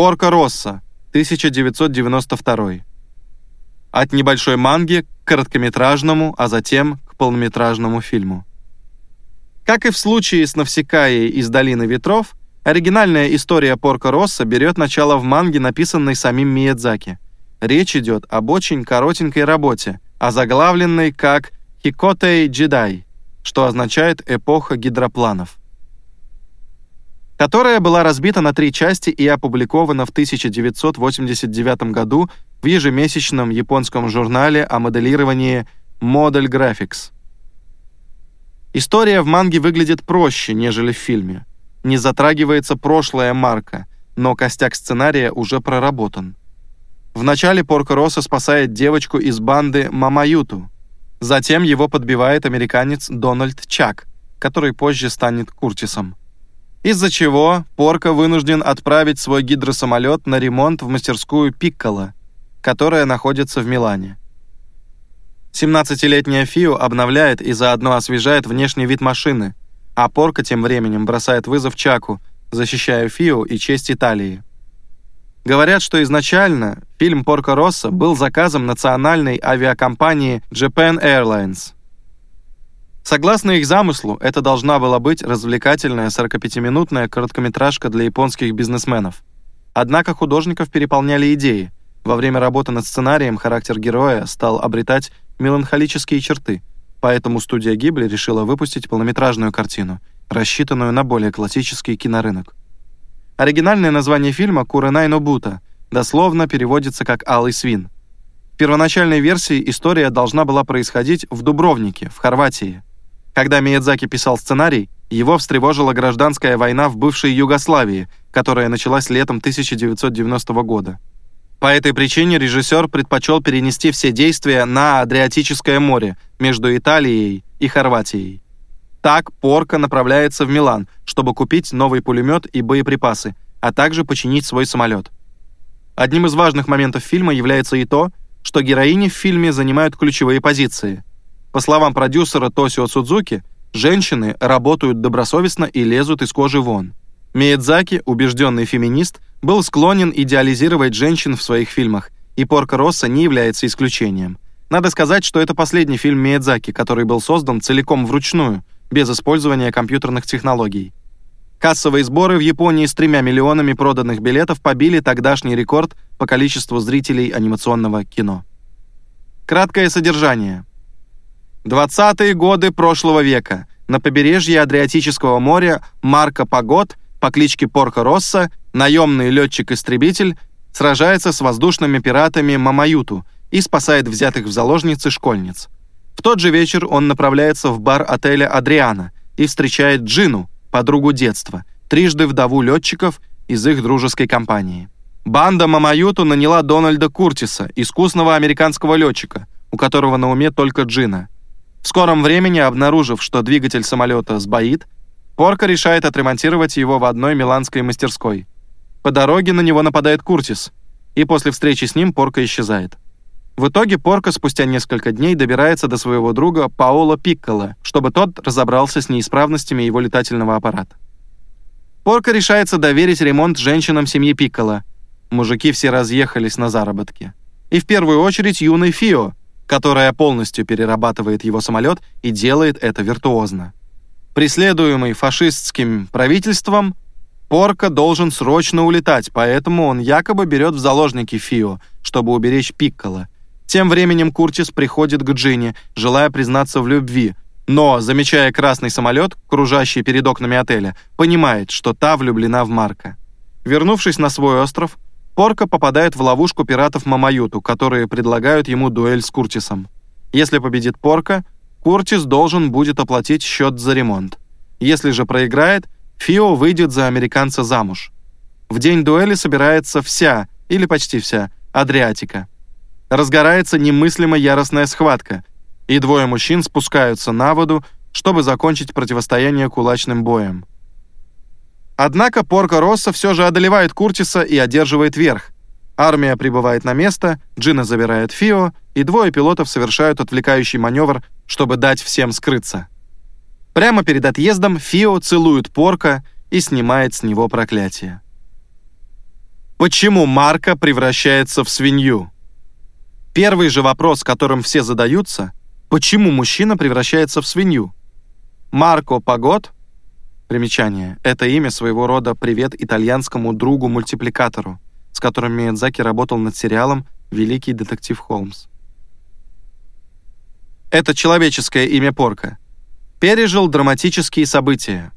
Порко Росса, 1992. От небольшой манги к короткометражному, а затем к полнометражному фильму. Как и в случае с Навсекаей из «Долины ветров», оригинальная история Порко Росса берет начало в манге, написанной самим Миядзаки. Речь идет об очень коротенькой работе, озаглавленной как «Хикотей джедай», что означает «эпоха гидропланов» которая была разбита на три части и опубликована в 1989 году в ежемесячном японском журнале о моделировании Model Graphics. История в манге выглядит проще, нежели в фильме. Не затрагивается прошлое Марка, но костяк сценария уже проработан. Вначале Порко Росса спасает девочку из банды Мамаюту. Затем его подбивает американец Дональд Чак, который позже станет Куртисом из-за чего Порко вынужден отправить свой гидросамолет на ремонт в мастерскую Пикколо, которая находится в Милане. 17-летняя Фио обновляет и заодно освежает внешний вид машины, а Порко тем временем бросает вызов Чаку, защищая Фио и честь Италии. Говорят, что изначально фильм «Порко Росса» был заказом национальной авиакомпании Japan Airlines – Согласно их замыслу, это должна была быть развлекательная 45-минутная короткометражка для японских бизнесменов. Однако художников переполняли идеи. Во время работы над сценарием характер героя стал обретать меланхолические черты, поэтому студия Гибли решила выпустить полнометражную картину, рассчитанную на более классический кинорынок. Оригинальное название фильма «Куренай Нобута» дословно переводится как «Алый свин». В первоначальной версии история должна была происходить в Дубровнике, в Хорватии – когда Миядзаки писал сценарий, его встревожила гражданская война в бывшей Югославии, которая началась летом 1990 года. По этой причине режиссер предпочел перенести все действия на Адриатическое море между Италией и Хорватией. Так Порко направляется в Милан, чтобы купить новый пулемет и боеприпасы, а также починить свой самолет. Одним из важных моментов фильма является и то, что героини в фильме занимают ключевые позиции – по словам продюсера Тосио Судзуки, женщины работают добросовестно и лезут из кожи вон. Миядзаки, убежденный феминист, был склонен идеализировать женщин в своих фильмах, и Порко Росса не является исключением. Надо сказать, что это последний фильм Миядзаки, который был создан целиком вручную, без использования компьютерных технологий. Кассовые сборы в Японии с тремя миллионами проданных билетов побили тогдашний рекорд по количеству зрителей анимационного кино. Краткое содержание. 20-е годы прошлого века. На побережье Адриатического моря Марко Пагод по кличке Порко Росса, наемный летчик-истребитель, сражается с воздушными пиратами Мамаюту и спасает взятых в заложницы школьниц. В тот же вечер он направляется в бар отеля «Адриана» и встречает Джину, подругу детства, трижды вдову летчиков из их дружеской компании. Банда Мамаюту наняла Дональда Куртиса, искусного американского летчика, у которого на уме только Джина – в скором времени, обнаружив, что двигатель самолета сбоит, Порко решает отремонтировать его в одной миланской мастерской. По дороге на него нападает Куртис, и после встречи с ним Порко исчезает. В итоге Порко спустя несколько дней добирается до своего друга Паоло Пикколо, чтобы тот разобрался с неисправностями его летательного аппарата. Порко решается доверить ремонт женщинам семьи Пикколо. Мужики все разъехались на заработки. И в первую очередь юный Фио, которая полностью перерабатывает его самолет и делает это виртуозно. Преследуемый фашистским правительством, Порка должен срочно улетать, поэтому он якобы берет в заложники Фио, чтобы уберечь Пиккола. Тем временем Куртис приходит к Джинни, желая признаться в любви, но, замечая красный самолет, кружащий перед окнами отеля, понимает, что та влюблена в Марка. Вернувшись на свой остров, Порка попадает в ловушку пиратов Мамаюту, которые предлагают ему дуэль с Куртисом. Если победит Порка, Куртис должен будет оплатить счет за ремонт. Если же проиграет, Фио выйдет за американца замуж. В день дуэли собирается вся, или почти вся, Адриатика. Разгорается немыслимо яростная схватка, и двое мужчин спускаются на воду, чтобы закончить противостояние кулачным боем. Однако Порко Росса все же одолевает Куртиса и одерживает верх. Армия прибывает на место, Джина забирает Фио, и двое пилотов совершают отвлекающий маневр, чтобы дать всем скрыться. Прямо перед отъездом Фио целует Порко и снимает с него проклятие. Почему Марка превращается в свинью? Первый же вопрос, которым все задаются, почему мужчина превращается в свинью? Марко Пагод, примечание, это имя своего рода привет итальянскому другу-мультипликатору, с которым Миядзаки работал над сериалом «Великий детектив Холмс». Это человеческое имя Порка. Пережил драматические события,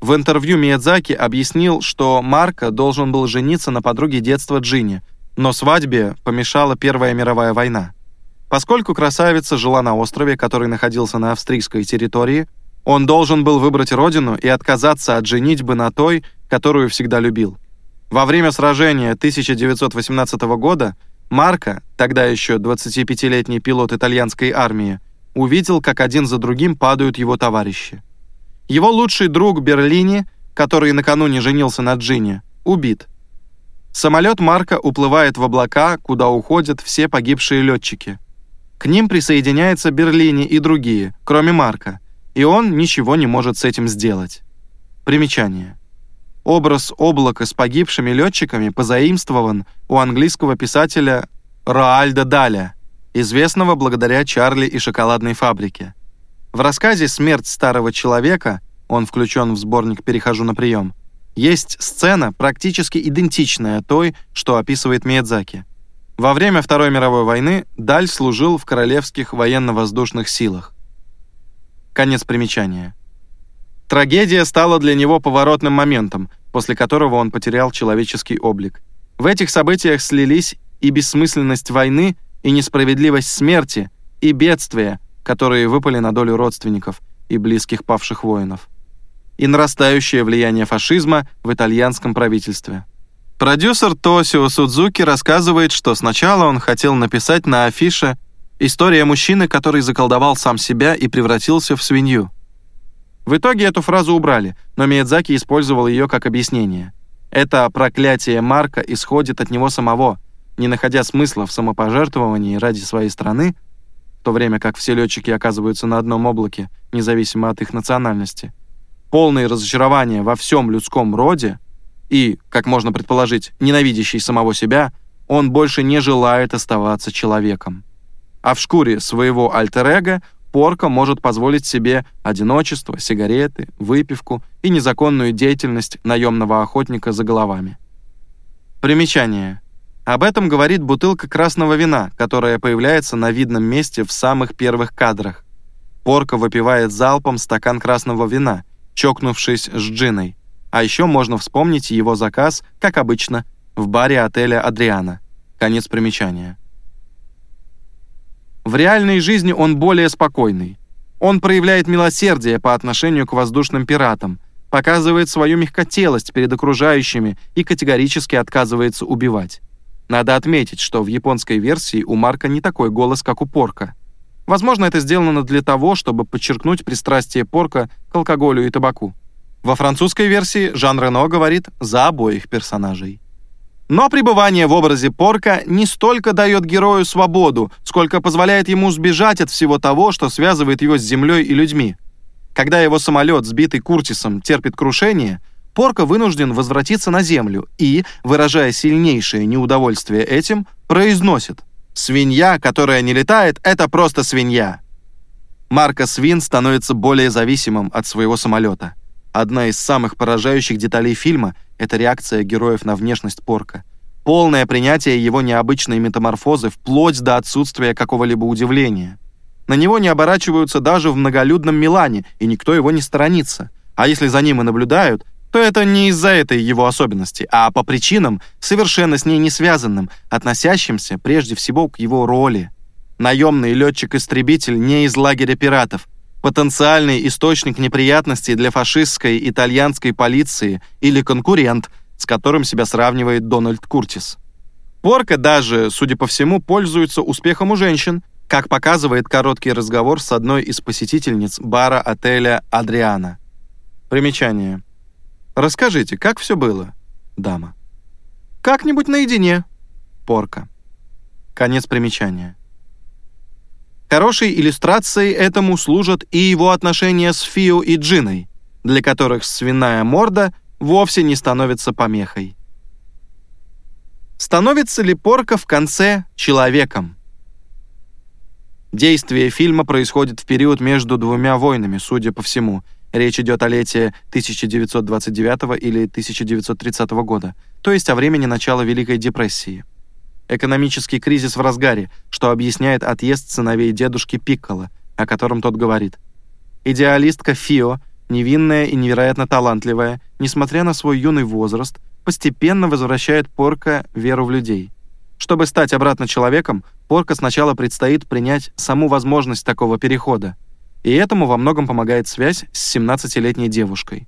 в интервью Миядзаки объяснил, что Марко должен был жениться на подруге детства Джинни, но свадьбе помешала Первая мировая война. Поскольку красавица жила на острове, который находился на австрийской территории, он должен был выбрать родину и отказаться от женитьбы на той, которую всегда любил. Во время сражения 1918 года Марко, тогда еще 25-летний пилот итальянской армии, увидел, как один за другим падают его товарищи. Его лучший друг Берлини, который накануне женился на Джинни, убит. Самолет Марка уплывает в облака, куда уходят все погибшие летчики. К ним присоединяется Берлини и другие, кроме Марка, и он ничего не может с этим сделать. Примечание. Образ облака с погибшими летчиками позаимствован у английского писателя Роальда Даля, известного благодаря «Чарли и шоколадной фабрике». В рассказе «Смерть старого человека» он включен в сборник «Перехожу на прием», есть сцена, практически идентичная той, что описывает Миядзаки. Во время Второй мировой войны Даль служил в Королевских военно-воздушных силах. Конец примечания. Трагедия стала для него поворотным моментом, после которого он потерял человеческий облик. В этих событиях слились и бессмысленность войны, и несправедливость смерти, и бедствия, которые выпали на долю родственников и близких павших воинов, и нарастающее влияние фашизма в итальянском правительстве. Продюсер Тосио Судзуки рассказывает, что сначала он хотел написать на афише «История мужчины, который заколдовал сам себя и превратился в свинью». В итоге эту фразу убрали, но Миядзаки использовал ее как объяснение. Это проклятие Марка исходит от него самого. Не находя смысла в самопожертвовании ради своей страны, то время как все летчики оказываются на одном облаке, независимо от их национальности. Полное разочарование во всем людском роде и, как можно предположить, ненавидящий самого себя, он больше не желает оставаться человеком. А в шкуре своего альтер-эго Порка может позволить себе одиночество, сигареты, выпивку и незаконную деятельность наемного охотника за головами. Примечание. Об этом говорит бутылка красного вина, которая появляется на видном месте в самых первых кадрах. Порка выпивает залпом стакан красного вина, чокнувшись с джиной. А еще можно вспомнить его заказ, как обычно, в баре отеля «Адриана». Конец примечания. В реальной жизни он более спокойный. Он проявляет милосердие по отношению к воздушным пиратам, показывает свою мягкотелость перед окружающими и категорически отказывается убивать. Надо отметить, что в японской версии у Марка не такой голос, как у Порка. Возможно, это сделано для того, чтобы подчеркнуть пристрастие Порка к алкоголю и табаку. Во французской версии Жан Рено говорит за обоих персонажей. Но пребывание в образе Порка не столько дает герою свободу, сколько позволяет ему сбежать от всего того, что связывает его с землей и людьми. Когда его самолет, сбитый Куртисом, терпит крушение – Порко вынужден возвратиться на землю и, выражая сильнейшее неудовольствие этим, произносит «Свинья, которая не летает, это просто свинья». Марка Свин становится более зависимым от своего самолета. Одна из самых поражающих деталей фильма — это реакция героев на внешность Порка. Полное принятие его необычной метаморфозы вплоть до отсутствия какого-либо удивления. На него не оборачиваются даже в многолюдном Милане, и никто его не сторонится. А если за ним и наблюдают, то это не из-за этой его особенности, а по причинам, совершенно с ней не связанным, относящимся прежде всего к его роли. Наемный летчик-истребитель не из лагеря пиратов, потенциальный источник неприятностей для фашистской итальянской полиции или конкурент, с которым себя сравнивает Дональд Куртис. Порка даже, судя по всему, пользуется успехом у женщин, как показывает короткий разговор с одной из посетительниц бара отеля «Адриана». Примечание. Расскажите, как все было, дама? Как-нибудь наедине. Порка. Конец примечания. Хорошей иллюстрацией этому служат и его отношения с Фио и Джиной, для которых свиная морда вовсе не становится помехой. Становится ли порка в конце человеком? Действие фильма происходит в период между двумя войнами, судя по всему. Речь идет о лете 1929 или 1930 года, то есть о времени начала Великой депрессии. Экономический кризис в разгаре, что объясняет отъезд сыновей дедушки Пиккола, о котором тот говорит. Идеалистка Фио, невинная и невероятно талантливая, несмотря на свой юный возраст, постепенно возвращает Порка веру в людей. Чтобы стать обратно человеком, Порка сначала предстоит принять саму возможность такого перехода. И этому во многом помогает связь с 17-летней девушкой.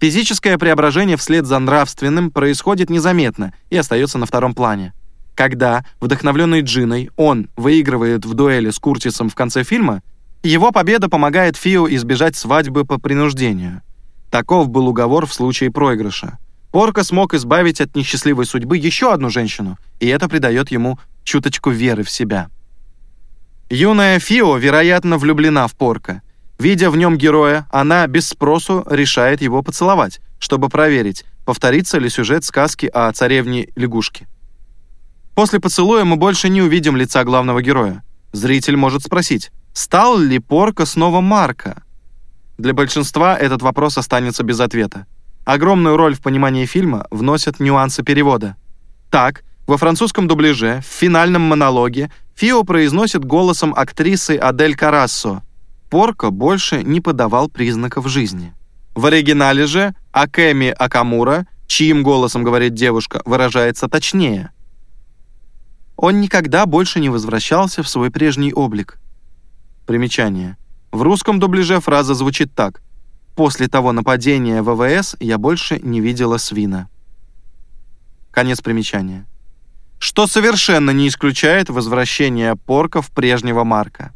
Физическое преображение вслед за нравственным происходит незаметно и остается на втором плане. Когда, вдохновленный Джиной, он выигрывает в дуэли с Куртисом в конце фильма, его победа помогает Фио избежать свадьбы по принуждению. Таков был уговор в случае проигрыша. Порка смог избавить от несчастливой судьбы еще одну женщину, и это придает ему чуточку веры в себя. Юная Фио, вероятно, влюблена в Порка. Видя в нем героя, она без спросу решает его поцеловать, чтобы проверить, повторится ли сюжет сказки о царевне лягушке. После поцелуя мы больше не увидим лица главного героя. Зритель может спросить, стал ли Порко снова Марка? Для большинства этот вопрос останется без ответа. Огромную роль в понимании фильма вносят нюансы перевода. Так, во французском дубляже, в финальном монологе, Фио произносит голосом актрисы Адель Карассо. Порко больше не подавал признаков жизни. В оригинале же Акеми Акамура, чьим голосом говорит девушка, выражается точнее – он никогда больше не возвращался в свой прежний облик. Примечание. В русском дубляже фраза звучит так. «После того нападения ВВС я больше не видела свина». Конец примечания. Что совершенно не исключает возвращение порков прежнего Марка.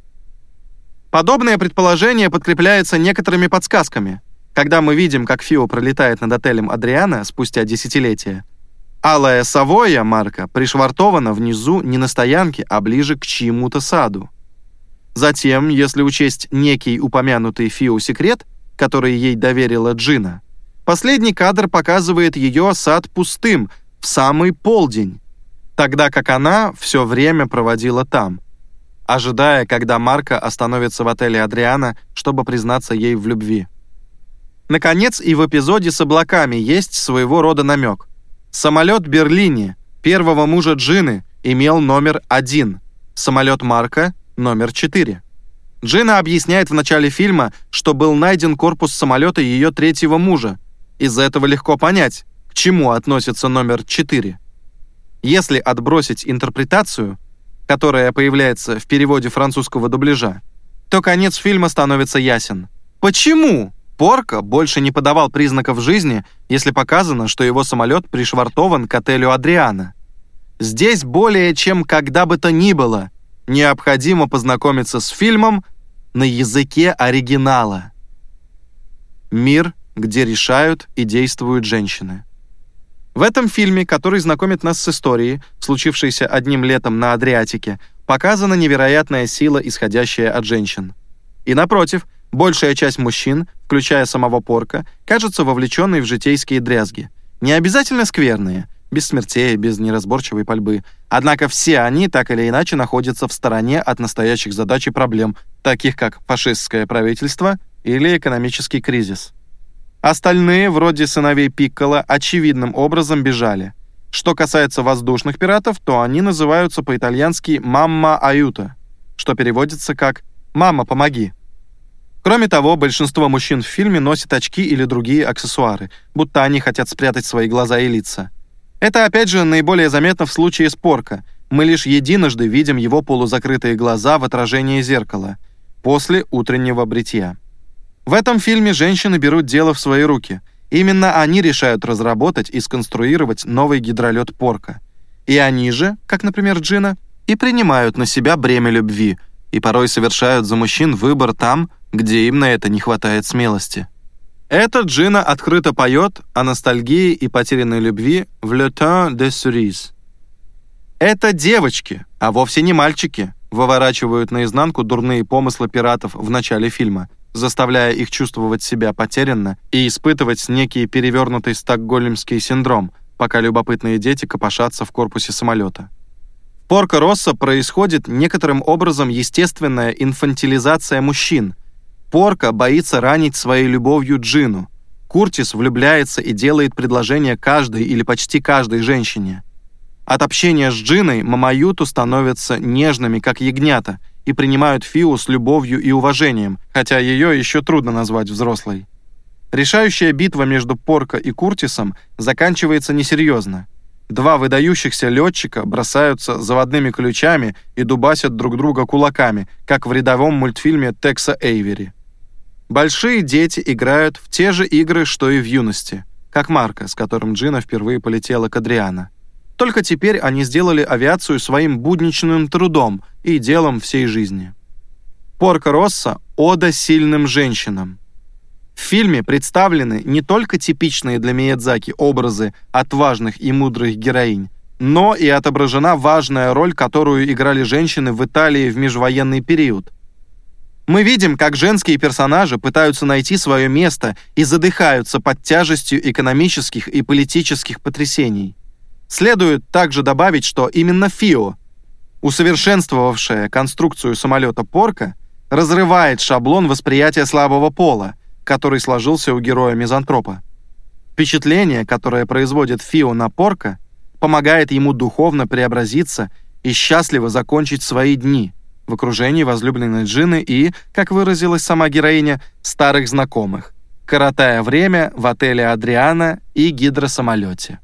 Подобное предположение подкрепляется некоторыми подсказками. Когда мы видим, как Фио пролетает над отелем Адриана спустя десятилетия, Алая Савоя марка пришвартована внизу не на стоянке, а ближе к чьему-то саду. Затем, если учесть некий упомянутый Фио секрет, который ей доверила Джина, последний кадр показывает ее сад пустым в самый полдень, тогда как она все время проводила там, ожидая, когда Марка остановится в отеле Адриана, чтобы признаться ей в любви. Наконец, и в эпизоде с облаками есть своего рода намек. Самолет Берлини первого мужа Джины имел номер один, самолет Марка — номер четыре. Джина объясняет в начале фильма, что был найден корпус самолета ее третьего мужа. Из-за этого легко понять, к чему относится номер четыре. Если отбросить интерпретацию, которая появляется в переводе французского дубляжа, то конец фильма становится ясен. Почему Порка больше не подавал признаков жизни, если показано, что его самолет пришвартован к отелю Адриана. Здесь более чем когда бы то ни было необходимо познакомиться с фильмом на языке оригинала. Мир, где решают и действуют женщины. В этом фильме, который знакомит нас с историей, случившейся одним летом на Адриатике, показана невероятная сила, исходящая от женщин. И напротив – Большая часть мужчин, включая самого Порка, кажется вовлеченной в житейские дрязги. Не обязательно скверные, без смертей, без неразборчивой пальбы. Однако все они так или иначе находятся в стороне от настоящих задач и проблем, таких как фашистское правительство или экономический кризис. Остальные, вроде сыновей Пиккола, очевидным образом бежали. Что касается воздушных пиратов, то они называются по-итальянски «мамма аюта», что переводится как «мама, помоги». Кроме того, большинство мужчин в фильме носят очки или другие аксессуары, будто они хотят спрятать свои глаза и лица. Это опять же наиболее заметно в случае с Порко. Мы лишь единожды видим его полузакрытые глаза в отражении зеркала после утреннего бритья. В этом фильме женщины берут дело в свои руки. Именно они решают разработать и сконструировать новый гидролет Порко. И они же, как, например, Джина, и принимают на себя бремя любви, и порой совершают за мужчин выбор там, где им на это не хватает смелости. Эта Джина открыто поет о ностальгии и потерянной любви в «Le temps des cerises». Это девочки, а вовсе не мальчики, выворачивают наизнанку дурные помыслы пиратов в начале фильма, заставляя их чувствовать себя потерянно и испытывать некий перевернутый стокгольмский синдром, пока любопытные дети копошатся в корпусе самолета. В Порко-Росса происходит некоторым образом естественная инфантилизация мужчин. Порко боится ранить своей любовью Джину. Куртис влюбляется и делает предложение каждой или почти каждой женщине. От общения с Джиной Мамаюту становятся нежными, как ягнята, и принимают Фиу с любовью и уважением, хотя ее еще трудно назвать взрослой. Решающая битва между Порко и Куртисом заканчивается несерьезно. Два выдающихся летчика бросаются заводными ключами и дубасят друг друга кулаками, как в рядовом мультфильме Текса Эйвери. Большие дети играют в те же игры, что и в юности, как Марка, с которым Джина впервые полетела к Адриана. Только теперь они сделали авиацию своим будничным трудом и делом всей жизни. Порко Росса – ода сильным женщинам. В фильме представлены не только типичные для Миядзаки образы отважных и мудрых героинь, но и отображена важная роль, которую играли женщины в Италии в межвоенный период. Мы видим, как женские персонажи пытаются найти свое место и задыхаются под тяжестью экономических и политических потрясений. Следует также добавить, что именно Фио, усовершенствовавшая конструкцию самолета Порка, разрывает шаблон восприятия слабого пола, который сложился у героя-мизантропа. Впечатление, которое производит Фио на Порка, помогает ему духовно преобразиться и счастливо закончить свои дни в окружении возлюбленной Джины и, как выразилась сама героиня, старых знакомых, коротая время в отеле Адриана и гидросамолете.